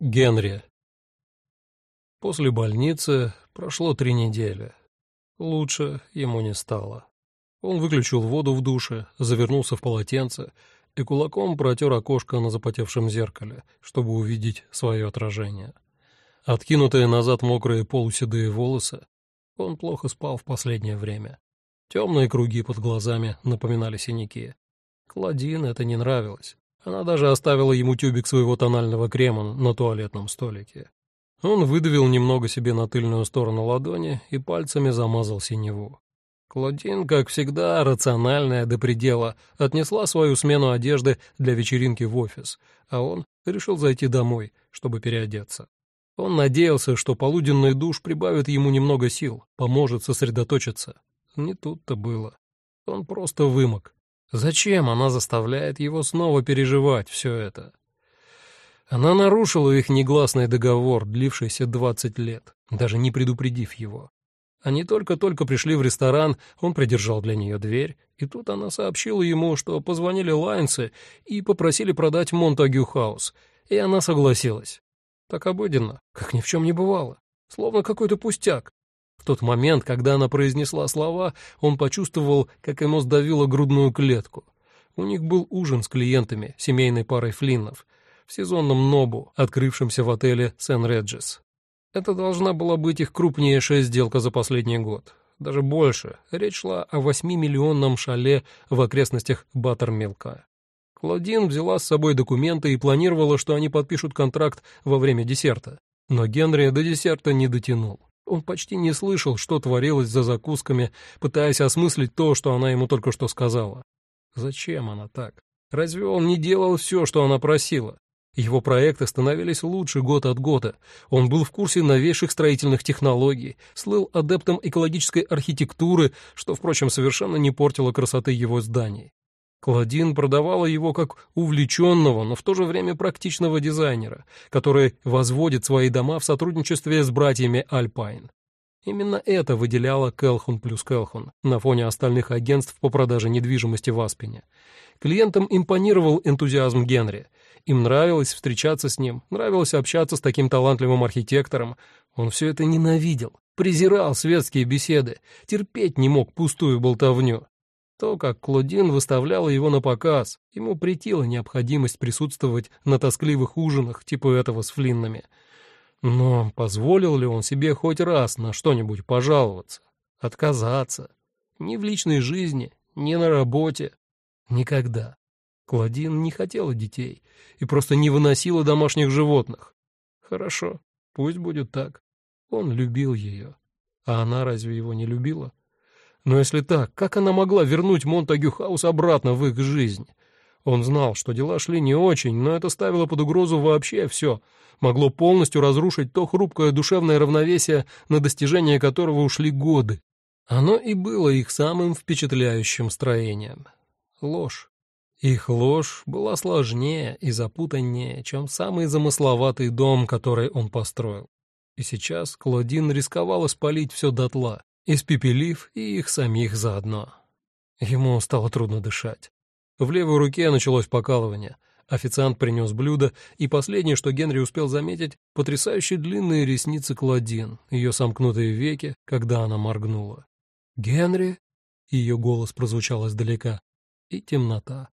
Генри. После больницы прошло три недели. Лучше ему не стало. Он выключил воду в душе, завернулся в полотенце и кулаком протер окошко на запотевшем зеркале, чтобы увидеть свое отражение. Откинутые назад мокрые полуседые волосы, он плохо спал в последнее время. Темные круги под глазами напоминали синяки. Кладин это не нравилось. Она даже оставила ему тюбик своего тонального крема на туалетном столике. Он выдавил немного себе на тыльную сторону ладони и пальцами замазал синеву. Клодин, как всегда, рациональная до предела, отнесла свою смену одежды для вечеринки в офис, а он решил зайти домой, чтобы переодеться. Он надеялся, что полуденный душ прибавит ему немного сил, поможет сосредоточиться. Не тут-то было. Он просто вымок. Зачем она заставляет его снова переживать все это? Она нарушила их негласный договор, длившийся двадцать лет, даже не предупредив его. Они только-только пришли в ресторан, он придержал для нее дверь, и тут она сообщила ему, что позвонили Лайнсы и попросили продать Монтагю Хаус, и она согласилась. Так обыденно, как ни в чем не бывало, словно какой-то пустяк. В тот момент, когда она произнесла слова, он почувствовал, как ему сдавило грудную клетку. У них был ужин с клиентами, семейной парой Флиннов, в сезонном Нобу, открывшемся в отеле Сен-Реджес. Это должна была быть их крупнейшая сделка за последний год. Даже больше. Речь шла о восьмимиллионном шале в окрестностях Баттермилка. Клодин взяла с собой документы и планировала, что они подпишут контракт во время десерта. Но Генри до десерта не дотянул. Он почти не слышал, что творилось за закусками, пытаясь осмыслить то, что она ему только что сказала. Зачем она так? Разве он не делал все, что она просила? Его проекты становились лучше год от года. Он был в курсе новейших строительных технологий, слыл адептом экологической архитектуры, что, впрочем, совершенно не портило красоты его зданий. Клодин продавала его как увлеченного, но в то же время практичного дизайнера, который возводит свои дома в сотрудничестве с братьями Альпайн. Именно это выделяло Келхун плюс Келхун на фоне остальных агентств по продаже недвижимости в Аспене. Клиентам импонировал энтузиазм Генри. Им нравилось встречаться с ним, нравилось общаться с таким талантливым архитектором. Он все это ненавидел, презирал светские беседы, терпеть не мог пустую болтовню. То, как Клодин выставляла его на показ, ему претила необходимость присутствовать на тоскливых ужинах типа этого с Флиннами. Но позволил ли он себе хоть раз на что-нибудь пожаловаться, отказаться? Ни в личной жизни, ни на работе. Никогда. Клодин не хотела детей и просто не выносила домашних животных. Хорошо, пусть будет так. Он любил ее. А она разве его не любила? Но если так, как она могла вернуть Монтагю Хаус обратно в их жизнь? Он знал, что дела шли не очень, но это ставило под угрозу вообще все. Могло полностью разрушить то хрупкое душевное равновесие, на достижение которого ушли годы. Оно и было их самым впечатляющим строением. Ложь. Их ложь была сложнее и запутаннее, чем самый замысловатый дом, который он построил. И сейчас Клодин рисковала спалить все дотла, испепелив и их самих заодно. Ему стало трудно дышать. В левой руке началось покалывание. Официант принес блюдо, и последнее, что Генри успел заметить, потрясающие длинные ресницы Клодин, ее сомкнутые веки, когда она моргнула. «Генри?» — ее голос прозвучал издалека. И темнота.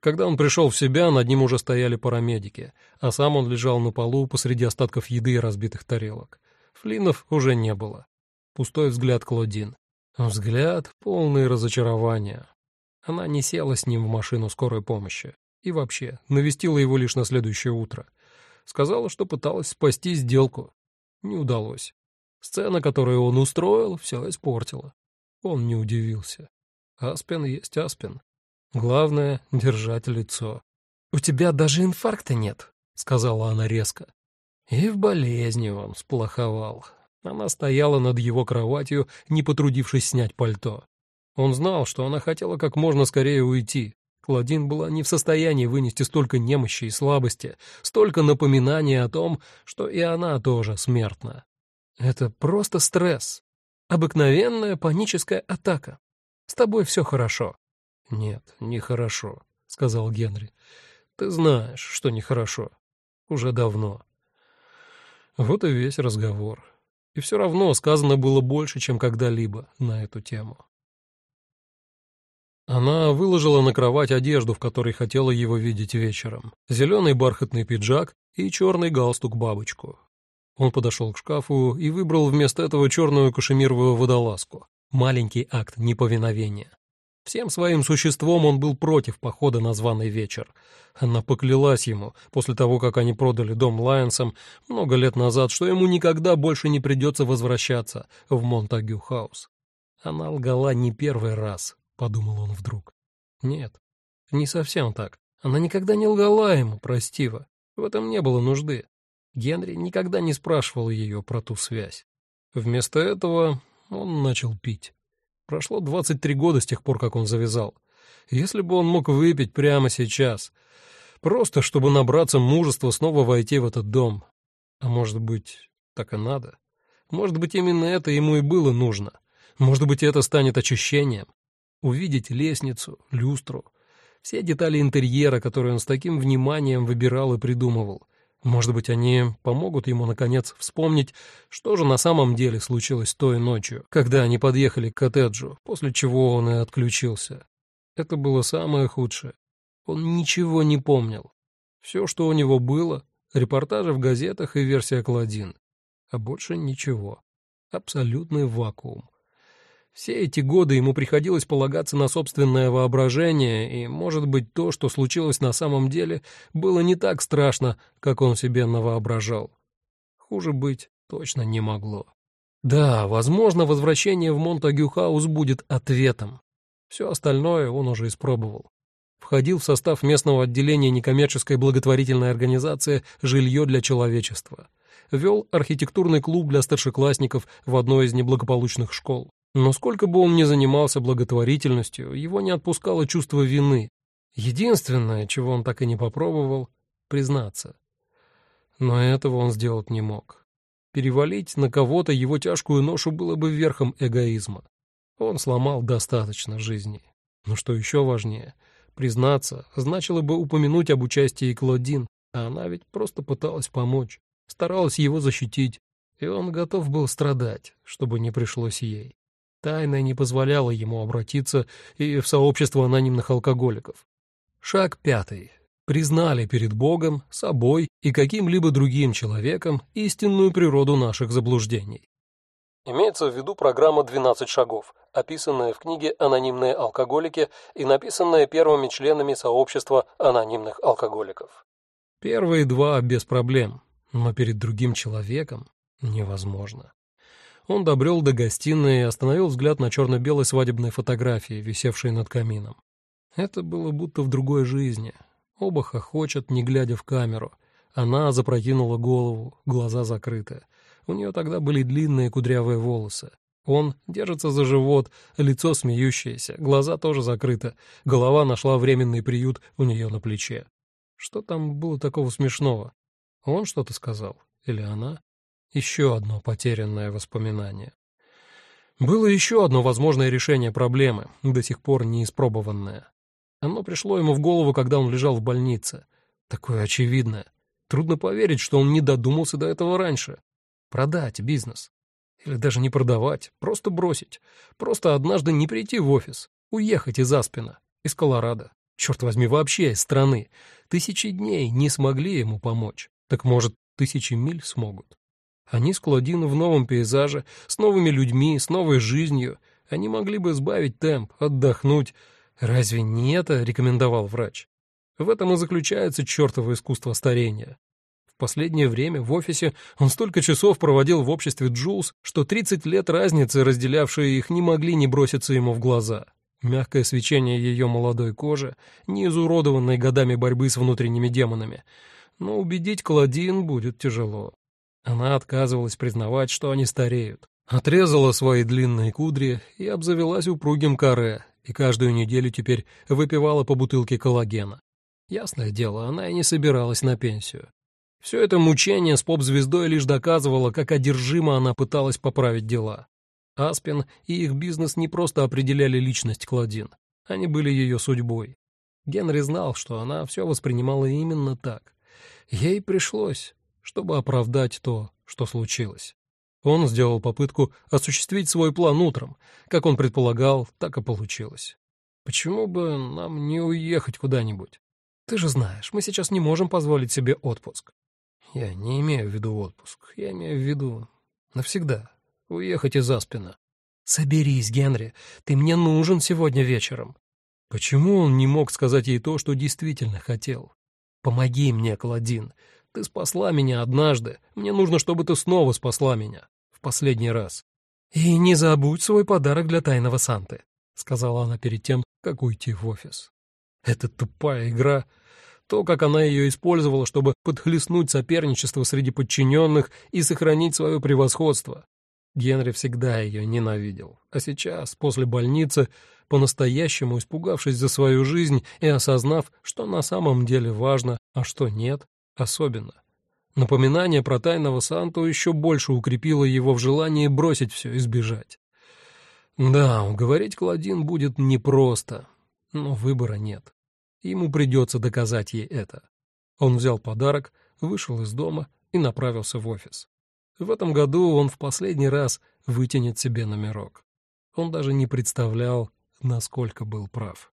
Когда он пришел в себя, над ним уже стояли парамедики, а сам он лежал на полу посреди остатков еды и разбитых тарелок. Флинов уже не было пустой взгляд Клодин. Взгляд, полный разочарования. Она не села с ним в машину скорой помощи. И вообще, навестила его лишь на следующее утро. Сказала, что пыталась спасти сделку. Не удалось. Сцена, которую он устроил, все испортила. Он не удивился. Аспен есть Аспен. Главное — держать лицо. «У тебя даже инфаркта нет», — сказала она резко. И в болезни он сплоховал. Она стояла над его кроватью, не потрудившись снять пальто. Он знал, что она хотела как можно скорее уйти. Клодин была не в состоянии вынести столько немощи и слабости, столько напоминаний о том, что и она тоже смертна. Это просто стресс. Обыкновенная паническая атака. С тобой все хорошо. Нет, нехорошо, сказал Генри. Ты знаешь, что нехорошо. Уже давно. Вот и весь разговор. И все равно сказано было больше, чем когда-либо на эту тему. Она выложила на кровать одежду, в которой хотела его видеть вечером. Зеленый бархатный пиджак и черный галстук-бабочку. Он подошел к шкафу и выбрал вместо этого черную кашемировую водолазку. Маленький акт неповиновения. Всем своим существом он был против похода на званый вечер. Она поклялась ему, после того, как они продали дом Лайонсам много лет назад, что ему никогда больше не придется возвращаться в Монтагю-хаус. Она лгала не первый раз, — подумал он вдруг. Нет, не совсем так. Она никогда не лгала ему, про Стива. В этом не было нужды. Генри никогда не спрашивал ее про ту связь. Вместо этого он начал пить. Прошло 23 года с тех пор, как он завязал. Если бы он мог выпить прямо сейчас, просто чтобы набраться мужества снова войти в этот дом. А может быть, так и надо? Может быть, именно это ему и было нужно. Может быть, это станет очищением. Увидеть лестницу, люстру, все детали интерьера, которые он с таким вниманием выбирал и придумывал. Может быть, они помогут ему, наконец, вспомнить, что же на самом деле случилось той ночью, когда они подъехали к коттеджу, после чего он и отключился. Это было самое худшее. Он ничего не помнил. Все, что у него было, репортажи в газетах и версия Клодин. А больше ничего. Абсолютный вакуум. Все эти годы ему приходилось полагаться на собственное воображение, и, может быть, то, что случилось на самом деле, было не так страшно, как он себе навоображал. Хуже быть точно не могло. Да, возможно, возвращение в Монтагю-хаус будет ответом. Все остальное он уже испробовал. Входил в состав местного отделения некоммерческой благотворительной организации «Жилье для человечества». Вел архитектурный клуб для старшеклассников в одной из неблагополучных школ. Но сколько бы он ни занимался благотворительностью, его не отпускало чувство вины. Единственное, чего он так и не попробовал — признаться. Но этого он сделать не мог. Перевалить на кого-то его тяжкую ношу было бы верхом эгоизма. Он сломал достаточно жизни. Но что еще важнее, признаться значило бы упомянуть об участии Клодин, а она ведь просто пыталась помочь, старалась его защитить, и он готов был страдать, чтобы не пришлось ей. Тайна не позволяла ему обратиться и в сообщество анонимных алкоголиков. Шаг пятый. Признали перед Богом, собой и каким-либо другим человеком истинную природу наших заблуждений. Имеется в виду программа «12 шагов», описанная в книге «Анонимные алкоголики» и написанная первыми членами сообщества анонимных алкоголиков. Первые два без проблем, но перед другим человеком невозможно. Он добрел до гостиной и остановил взгляд на черно-белой свадебной фотографии, висевшей над камином. Это было будто в другой жизни. Оба хохочут, не глядя в камеру. Она запрокинула голову, глаза закрыты. У нее тогда были длинные кудрявые волосы. Он держится за живот, лицо смеющееся, глаза тоже закрыты, голова нашла временный приют у нее на плече. Что там было такого смешного? Он что-то сказал? Или она? Еще одно потерянное воспоминание. Было еще одно возможное решение проблемы, до сих пор не испробованное. Оно пришло ему в голову, когда он лежал в больнице. Такое очевидное. Трудно поверить, что он не додумался до этого раньше. Продать бизнес. Или даже не продавать, просто бросить. Просто однажды не прийти в офис, уехать из Аспина, из Колорадо. Черт возьми, вообще из страны. Тысячи дней не смогли ему помочь. Так, может, тысячи миль смогут? Они с Клодин в новом пейзаже, с новыми людьми, с новой жизнью. Они могли бы сбавить темп, отдохнуть. Разве не это рекомендовал врач? В этом и заключается чертово искусство старения. В последнее время в офисе он столько часов проводил в обществе Джулс, что 30 лет разницы, разделявшие их, не могли не броситься ему в глаза. Мягкое свечение ее молодой кожи, не изуродованной годами борьбы с внутренними демонами. Но убедить Клодин будет тяжело. Она отказывалась признавать, что они стареют. Отрезала свои длинные кудри и обзавелась упругим каре, и каждую неделю теперь выпивала по бутылке коллагена. Ясное дело, она и не собиралась на пенсию. Все это мучение с поп-звездой лишь доказывало, как одержимо она пыталась поправить дела. Аспин и их бизнес не просто определяли личность Клодин, они были ее судьбой. Генри знал, что она все воспринимала именно так. Ей пришлось, чтобы оправдать то, что случилось. Он сделал попытку осуществить свой план утром. Как он предполагал, так и получилось. Почему бы нам не уехать куда-нибудь? Ты же знаешь, мы сейчас не можем позволить себе отпуск. Я не имею в виду отпуск. Я имею в виду навсегда. Уехать из Аспина. Соберись, Генри. Ты мне нужен сегодня вечером. Почему он не мог сказать ей то, что действительно хотел? Помоги мне, Клодин. Ты спасла меня однажды. Мне нужно, чтобы ты снова спасла меня. В последний раз. И не забудь свой подарок для тайного Санты, сказала она перед тем, как уйти в офис. Эта тупая игра, то, как она ее использовала, чтобы подхлестнуть соперничество среди подчиненных и сохранить свое превосходство. Генри всегда ее ненавидел, а сейчас, после больницы, по-настоящему испугавшись за свою жизнь и осознав, что на самом деле важно, а что нет, особенно. Напоминание про тайного Санту еще больше укрепило его в желании бросить все и сбежать. Да, уговорить Клодин будет непросто, но выбора нет. Ему придется доказать ей это. Он взял подарок, вышел из дома и направился в офис. В этом году он в последний раз вытянет себе номерок. Он даже не представлял, насколько был прав.